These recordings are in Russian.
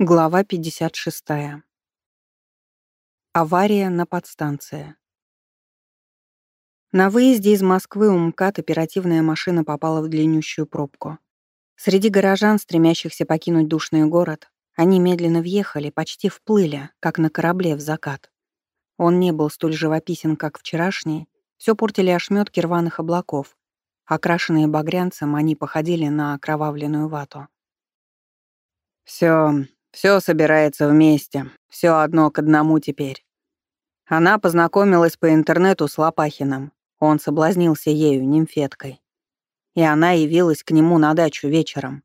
Глава 56. Авария на подстанции. На выезде из Москвы у МКАД оперативная машина попала в длиннющую пробку. Среди горожан, стремящихся покинуть душный город, они медленно въехали, почти вплыли, как на корабле в закат. Он не был столь живописен, как вчерашний, все портили ошметки рваных облаков. Окрашенные багрянцем, они походили на окровавленную вату. Все, все собирается вместе, все одно к одному теперь. Она познакомилась по интернету с Лопахиным. Он соблазнился ею, нимфеткой. И она явилась к нему на дачу вечером.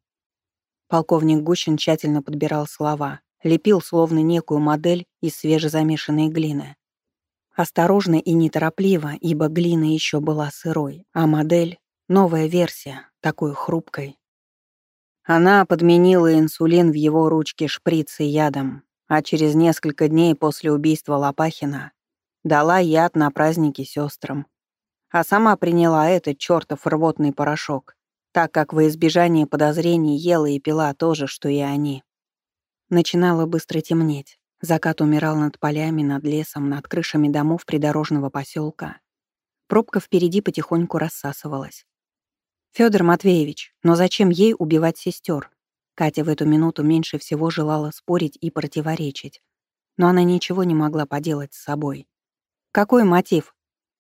Полковник Гущин тщательно подбирал слова, лепил словно некую модель из свежезамешанной глины. Осторожно и неторопливо, ибо глина еще была сырой, а модель — новая версия, такой хрупкой, она подменила инсулин в его ручке шприцы ядом, а через несколько дней после убийства Лопахина дала яд на праздники сестрам. А сама приняла этот чертов рвотный порошок, так как во избежание подозрений ела и пила то же, что и они. Начинало быстро темнеть. Закат умирал над полями, над лесом, над крышами домов придорожного поселка. Пробка впереди потихоньку рассасывалась. Федор Матвеевич, но зачем ей убивать сестер? Катя в эту минуту меньше всего желала спорить и противоречить. Но она ничего не могла поделать с собой. Какой мотив?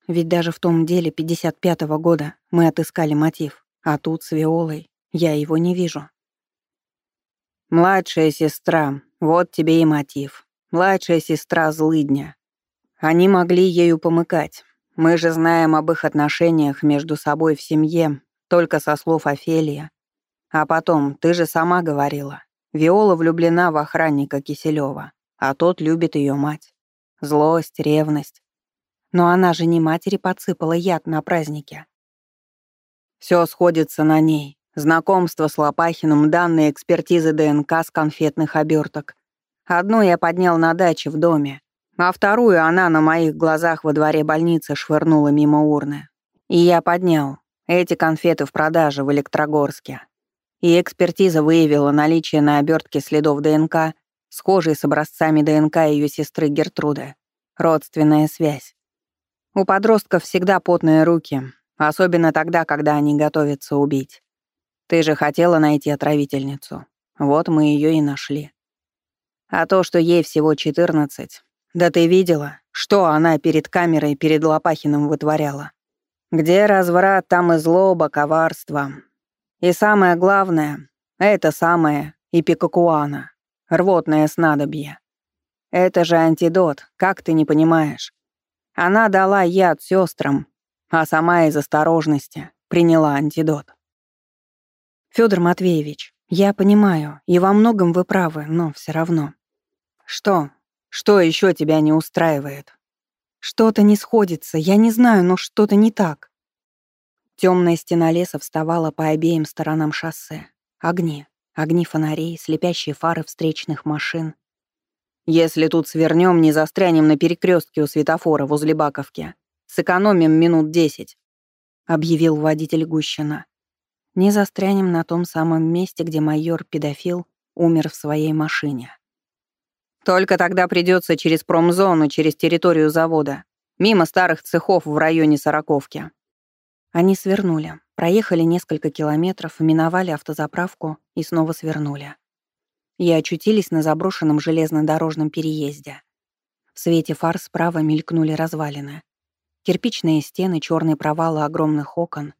Ведь даже в том деле 55-го года мы отыскали мотив, а тут с Виолой я его не вижу. «Младшая сестра, вот тебе и мотив. Младшая сестра злыдня. Они могли ею помыкать. Мы же знаем об их отношениях между собой в семье только со слов Офелия. А потом, ты же сама говорила, Виола влюблена в охранника Киселева, а тот любит ее мать. Злость, ревность. Но она же не матери подсыпала яд на празднике. Все сходится на ней. Знакомство с Лопахиным, данные экспертизы ДНК с конфетных оберток. Одну я поднял на даче в доме, а вторую она на моих глазах во дворе больницы швырнула мимо урны. И я поднял, эти конфеты в продаже в Электрогорске. И экспертиза выявила наличие на обертке следов ДНК, схожей с образцами ДНК ее сестры Гертруды. Родственная связь. У подростков всегда потные руки, особенно тогда, когда они готовятся убить. Ты же хотела найти отравительницу. Вот мы ее и нашли. А то, что ей всего 14, да ты видела, что она перед камерой перед Лопахиным вытворяла. Где разврат, там и злоба, коварство. И самое главное — это самое ипикакуана, рвотное снадобье. Это же антидот, как ты не понимаешь? Она дала яд сестрам, а сама из осторожности приняла антидот. Федор Матвеевич, я понимаю, и во многом вы правы, но все равно. Что? Что еще тебя не устраивает? Что-то не сходится, я не знаю, но что-то не так. Темная стена леса вставала по обеим сторонам шоссе. Огни, огни фонарей, слепящие фары встречных машин. Если тут свернем, не застрянем на перекрестке у светофора возле Баковки. Сэкономим минут десять», — объявил водитель Гущина. «Не застрянем на том самом месте, где майор-педофил умер в своей машине». Только тогда придется через промзону, через территорию завода, мимо старых цехов в районе Сороковки. Они свернули, проехали несколько километров, миновали автозаправку и снова свернули. И очутились на заброшенном железнодорожном переезде. В свете фар справа мелькнули развалины. Кирпичные стены, черные провалы огромных окон.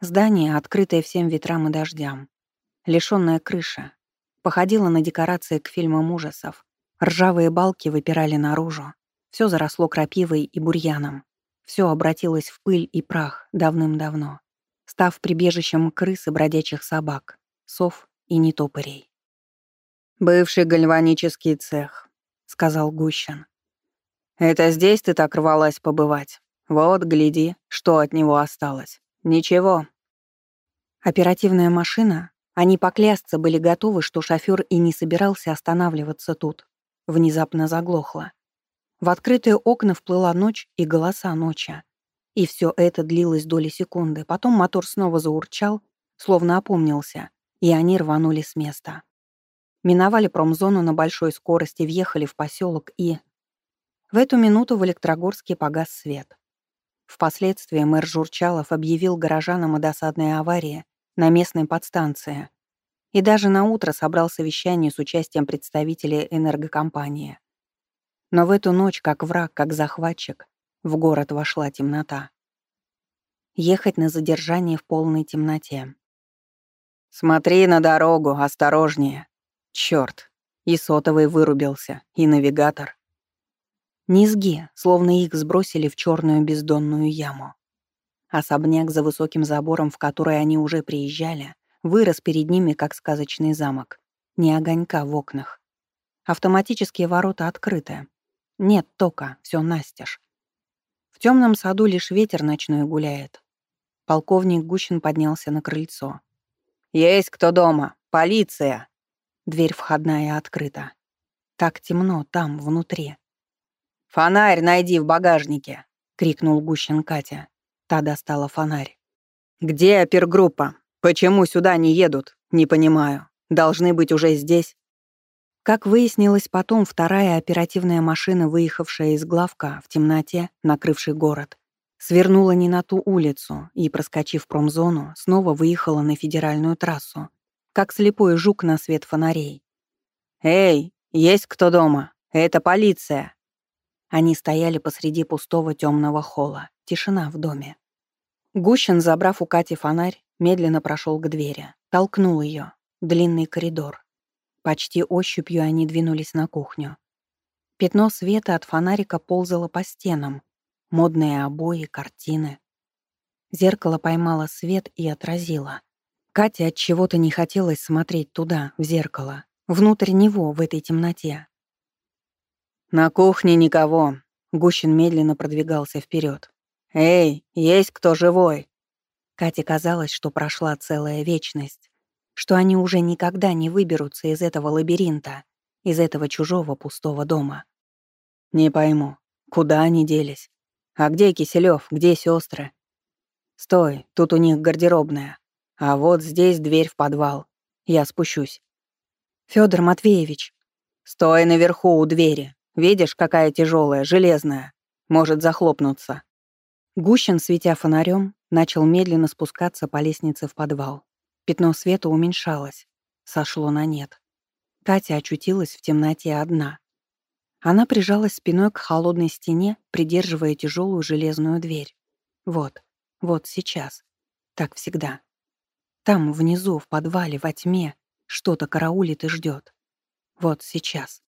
Здание, открытое всем ветрам и дождям. Лишённая крыша. Походило на декорации к фильмам ужасов. Ржавые балки выпирали наружу. Все заросло крапивой и бурьяном. Все обратилось в пыль и прах давным-давно, став прибежищем крыс и бродячих собак, сов и нетопырей. «Бывший гальванический цех», — сказал Гущин. «Это здесь ты так рвалась побывать? Вот, гляди, что от него осталось. Ничего». Оперативная машина, они поклясться были готовы, что шофёр и не собирался останавливаться тут внезапно заглохло. В открытые окна вплыла ночь и голоса ночи. И все это длилось доли секунды. Потом мотор снова заурчал, словно опомнился, и они рванули с места. Миновали промзону на большой скорости, въехали в поселок и... В эту минуту в Электрогорске погас свет. Впоследствии мэр Журчалов объявил горожанам о досадной аварии на местной подстанции и даже на утро собрал совещание с участием представителей энергокомпании. Но в эту ночь, как враг, как захватчик, в город вошла темнота. Ехать на задержание в полной темноте. «Смотри на дорогу, осторожнее!» Чёрт! И сотовый вырубился, и навигатор. Низги, словно их сбросили в черную бездонную яму. Особняк за высоким забором, в который они уже приезжали, вырос перед ними, как сказочный замок. Ни огонька в окнах. Автоматические ворота открыты. Нет тока, все настежь. В темном саду лишь ветер ночной гуляет. Полковник Гущин поднялся на крыльцо. «Есть кто дома? Полиция!» Дверь входная открыта. Так темно там, внутри. «Фонарь найди в багажнике!» — крикнул Гущин Катя. Та достала фонарь. «Где опергруппа? Почему сюда не едут? Не понимаю. Должны быть уже здесь». Как выяснилось потом, вторая оперативная машина, выехавшая из главка в темноте, накрывший город, свернула не на ту улицу и, проскочив промзону, снова выехала на федеральную трассу, как слепой жук на свет фонарей. «Эй, есть кто дома? Это полиция!» Они стояли посреди пустого темного холла. Тишина в доме. Гущин, забрав у Кати фонарь, медленно прошел к двери, толкнул ее. Длинный коридор. Почти ощупью они двинулись на кухню. Пятно света от фонарика ползало по стенам. Модные обои, картины. Зеркало поймало свет и отразило. Кате от чего-то не хотелось смотреть туда, в зеркало, внутрь него, в этой темноте. На кухне никого. Гущин медленно продвигался вперед. Эй, есть кто живой? Кате казалось, что прошла целая вечность что они уже никогда не выберутся из этого лабиринта, из этого чужого пустого дома. Не пойму, куда они делись? А где Киселёв, где сестры? Стой, тут у них гардеробная. А вот здесь дверь в подвал. Я спущусь. Федор Матвеевич. Стой наверху у двери. Видишь, какая тяжелая, железная. Может захлопнуться. Гущин, светя фонарем, начал медленно спускаться по лестнице в подвал. Пятно света уменьшалось, сошло на нет. Катя очутилась в темноте одна. Она прижалась спиной к холодной стене, придерживая тяжелую железную дверь. Вот, вот сейчас. Так всегда. Там, внизу, в подвале, во тьме, что-то караулит и ждет. Вот сейчас.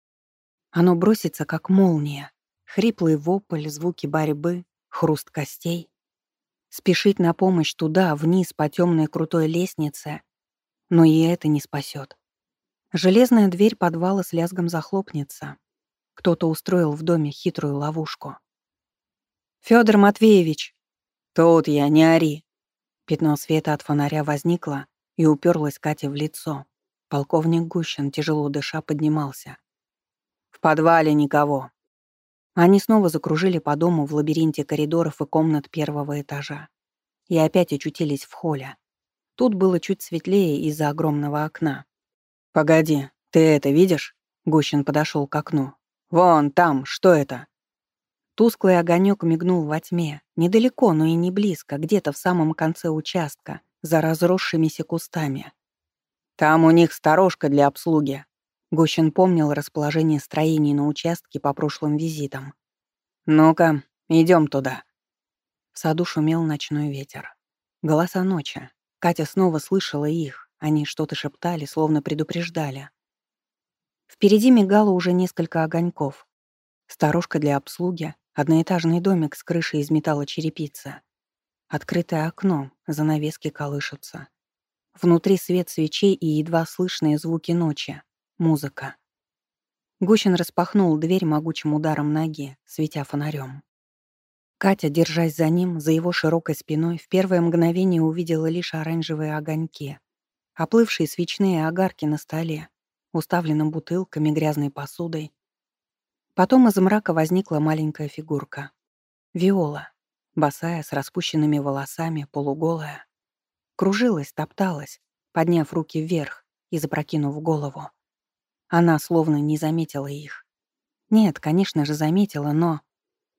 Оно бросится, как молния. Хриплый вопль, звуки борьбы, хруст костей. Спешить на помощь туда, вниз по темной крутой лестнице, но и это не спасет. Железная дверь подвала с лязгом захлопнется. Кто-то устроил в доме хитрую ловушку. Федор Матвеевич!» «Тут я, не ори!» Пятно света от фонаря возникло и уперлось Кате в лицо. Полковник Гущин, тяжело дыша, поднимался. «В подвале никого. Они снова закружили по дому в лабиринте коридоров и комнат первого этажа. И опять очутились в холле. Тут было чуть светлее из-за огромного окна. «Погоди, ты это видишь?» Гущин подошел к окну. «Вон там, что это?» Тусклый огонек мигнул во тьме, недалеко, но и не близко, где-то в самом конце участка, за разросшимися кустами. «Там у них сторожка для обслуги», Гущин помнил расположение строений на участке по прошлым визитам. «Ну-ка, идем туда». В саду шумел ночной ветер. Голоса ночи. Катя снова слышала их. Они что-то шептали, словно предупреждали. Впереди мигало уже несколько огоньков. Сторожка для обслуги, одноэтажный домик с крышей из металла черепицы. Открытое окно, занавески колышутся. Внутри свет свечей и едва слышные звуки ночи. Музыка. Гущин распахнул дверь могучим ударом ноги, светя фонарем. Катя, держась за ним, за его широкой спиной, в первое мгновение увидела лишь оранжевые огоньки, оплывшие свечные огарки на столе, уставленном бутылками, грязной посудой. Потом из мрака возникла маленькая фигурка. Виола, босая, с распущенными волосами, полуголая. Кружилась, топталась, подняв руки вверх и запрокинув голову. Она словно не заметила их. Нет, конечно же, заметила, но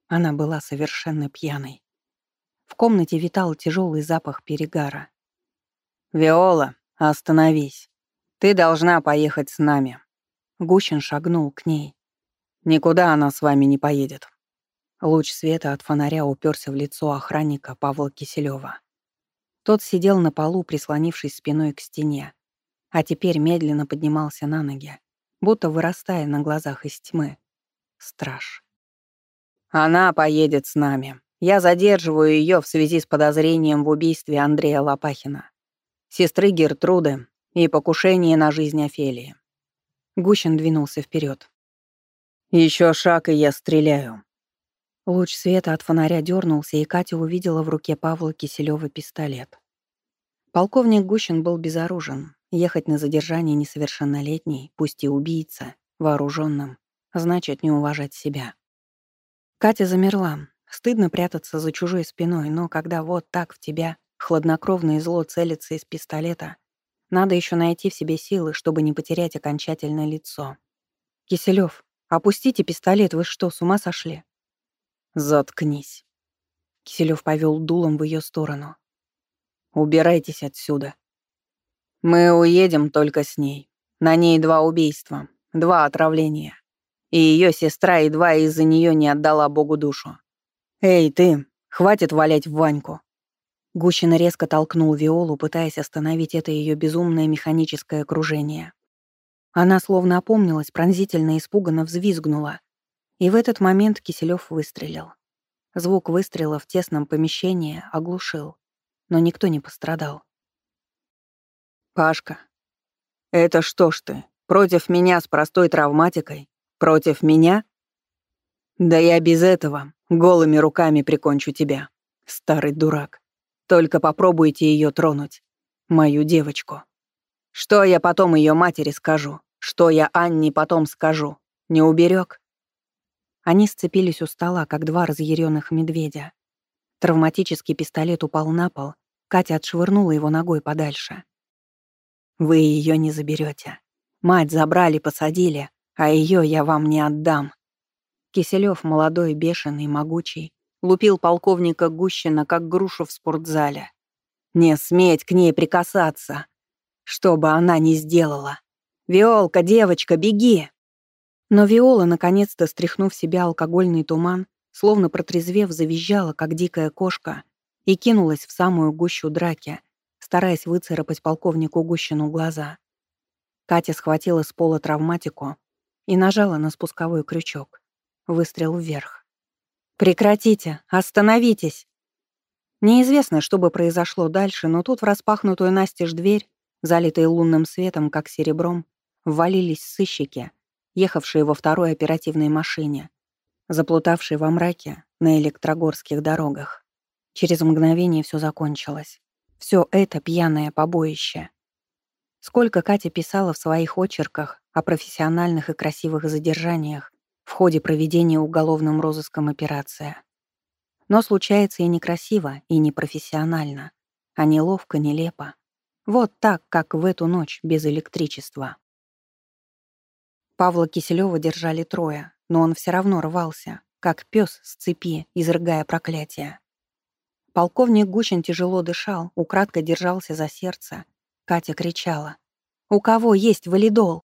она была совершенно пьяной. В комнате витал тяжелый запах перегара. «Виола, остановись. Ты должна поехать с нами». Гущин шагнул к ней. «Никуда она с вами не поедет». Луч света от фонаря уперся в лицо охранника Павла Киселева. Тот сидел на полу, прислонившись спиной к стене, а теперь медленно поднимался на ноги, будто вырастая на глазах из тьмы. Страж. «Она поедет с нами. Я задерживаю ее в связи с подозрением в убийстве Андрея Лопахина, сестры Гертруды и покушении на жизнь Офелии». Гущин двинулся вперед. Еще шаг, и я стреляю». Луч света от фонаря дернулся, и Катя увидела в руке Павла Киселева пистолет. Полковник Гущин был безоружен. Ехать на задержание несовершеннолетней, пусть и убийца, вооруженным, значит не уважать себя. Катя замерла. Стыдно прятаться за чужой спиной, но когда вот так в тебя хладнокровно и зло целится из пистолета, надо еще найти в себе силы, чтобы не потерять окончательно лицо. «Киселёв, опустите пистолет, вы что, с ума сошли?» «Заткнись». Киселёв повел дулом в ее сторону. «Убирайтесь отсюда», мы уедем только с ней. На ней два убийства, два отравления. И ее сестра едва из-за нее не отдала Богу душу. Эй, ты, хватит валять в Ваньку. Гущина резко толкнул Виолу, пытаясь остановить это ее безумное механическое окружение. Она словно опомнилась, пронзительно испуганно взвизгнула. И в этот момент Киселев выстрелил. Звук выстрела в тесном помещении оглушил, но никто не пострадал. «Пашка, это что ж ты, против меня с простой травматикой? Против меня? Да я без этого голыми руками прикончу тебя, старый дурак. Только попробуйте ее тронуть, мою девочку. Что я потом ее матери скажу? Что я Анне потом скажу? Не уберег? Они сцепились у стола, как два разъяренных медведя. Травматический пистолет упал на пол, Катя отшвырнула его ногой подальше. Вы ее не заберете. Мать забрали, посадили, а ее я вам не отдам. Киселев, молодой, бешеный, могучий, лупил полковника Гущина, как грушу в спортзале. Не сметь к ней прикасаться. Что бы она ни сделала. «Виолка, девочка, беги!» Но Виола, наконец-то стряхнув себя алкогольный туман, словно протрезвев, завизжала, как дикая кошка, и кинулась в самую гущу драки, стараясь выцарапать полковнику Гущину глаза. Катя схватила с пола травматику и нажала на спусковой крючок. Выстрел вверх. «Прекратите! Остановитесь!» Неизвестно, что бы произошло дальше, но тут в распахнутую настежь дверь, залитые лунным светом, как серебром, ввалились сыщики, ехавшие во второй оперативной машине, заплутавшие во мраке на электрогорских дорогах. Через мгновение все закончилось. Все это пьяное побоище. Сколько Катя писала в своих очерках о профессиональных и красивых задержаниях в ходе проведения уголовным розыском операции. Но случается и некрасиво, и непрофессионально, а неловко, нелепо. Вот так, как в эту ночь без электричества. Павла Киселева держали трое, но он все равно рвался, как пес с цепи, изрыгая проклятие. Полковник Гущин тяжело дышал, украдко держался за сердце. Катя кричала. «У кого есть валидол?»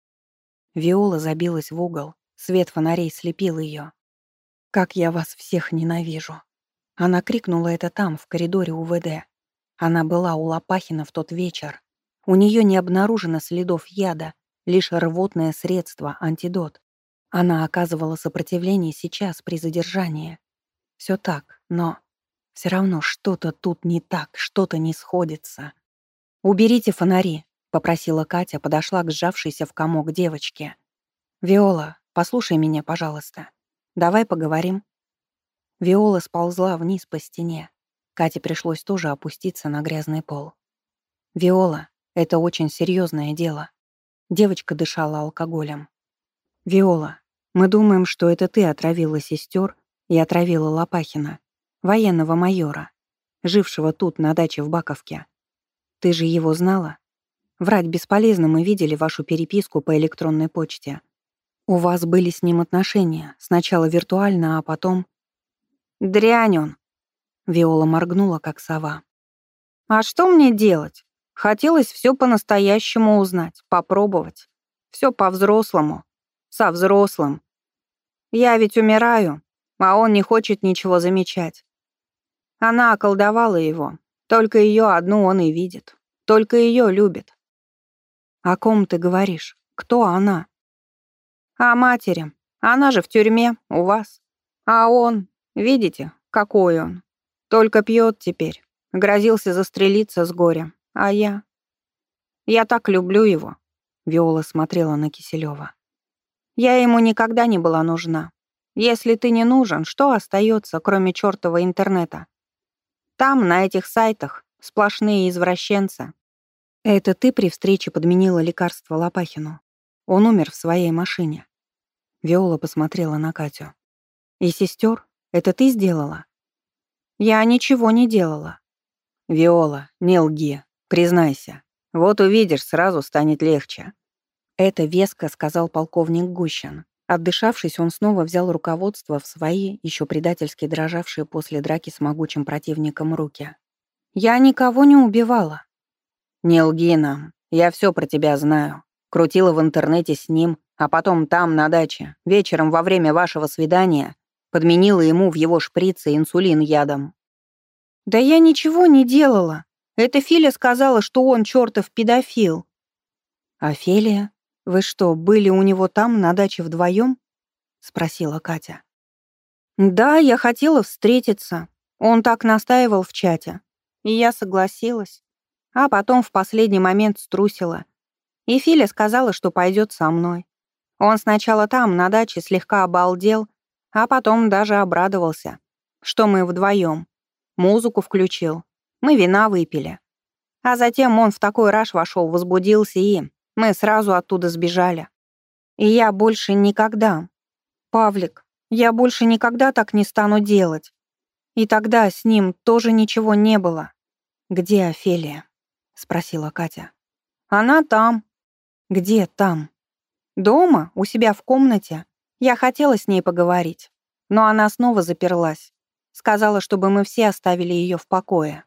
Виола забилась в угол. Свет фонарей слепил ее. «Как я вас всех ненавижу!» Она крикнула это там, в коридоре УВД. Она была у Лопахина в тот вечер. У нее не обнаружено следов яда, лишь рвотное средство, антидот. Она оказывала сопротивление сейчас при задержании. Все так, но все равно что-то тут не так, что-то не сходится. «Уберите фонари», — попросила Катя, подошла к сжавшейся в комок девочке. «Виола, послушай меня, пожалуйста. Давай поговорим». Виола сползла вниз по стене. Кате пришлось тоже опуститься на грязный пол. «Виола, это очень серьезное дело». Девочка дышала алкоголем. «Виола, мы думаем, что это ты отравила сестер и отравила Лопахина военного майора, жившего тут, на даче в Баковке. Ты же его знала? Врать бесполезно, мы видели вашу переписку по электронной почте. У вас были с ним отношения, сначала виртуально, а потом... Дрянь он. Виола моргнула, как сова. А что мне делать? Хотелось все по-настоящему узнать, попробовать. Все по-взрослому. Со взрослым. Я ведь умираю, а он не хочет ничего замечать. Она околдовала его. Только ее одну он и видит. Только ее любит. О ком ты говоришь? Кто она? О матери. Она же в тюрьме, у вас. А он, видите, какой он. Только пьет теперь. Грозился застрелиться с горя. А я... Я так люблю его. Виола смотрела на Киселева. Я ему никогда не была нужна. Если ты не нужен, что остается, кроме чёртова интернета? Там, на этих сайтах, сплошные извращенцы. Это ты при встрече подменила лекарство Лопахину. Он умер в своей машине. Виола посмотрела на Катю. И сестер, это ты сделала? Я ничего не делала. Виола, не лги, признайся. Вот увидишь, сразу станет легче. Это веско сказал полковник Гущин. Отдышавшись, он снова взял руководство в свои, еще предательски дрожавшие после драки с могучим противником руки. «Я никого не убивала. «Не лги нам. Я все про тебя знаю. Крутила в интернете с ним, а потом там, на даче, вечером во время вашего свидания, подменила ему в его шприце инсулин ядом». «Да я ничего не делала. Это Филя сказала, что он чертов педофил». «Офелия, вы что, были у него там, на даче вдвоем? спросила Катя. «Да, я хотела встретиться. Он так настаивал в чате. И я согласилась а потом в последний момент струсила. И Филя сказала, что пойдет со мной. Он сначала там, на даче, слегка обалдел, а потом даже обрадовался, что мы вдвоем. Музыку включил. Мы вина выпили. А затем он в такой раж вошел, возбудился, и мы сразу оттуда сбежали. И я больше никогда... Павлик, я больше никогда так не стану делать. И тогда с ним тоже ничего не было. Где Офелия? — спросила Катя. «Она там». «Где там?» «Дома, у себя в комнате. Я хотела с ней поговорить, но она снова заперлась. Сказала, чтобы мы все оставили ее в покое».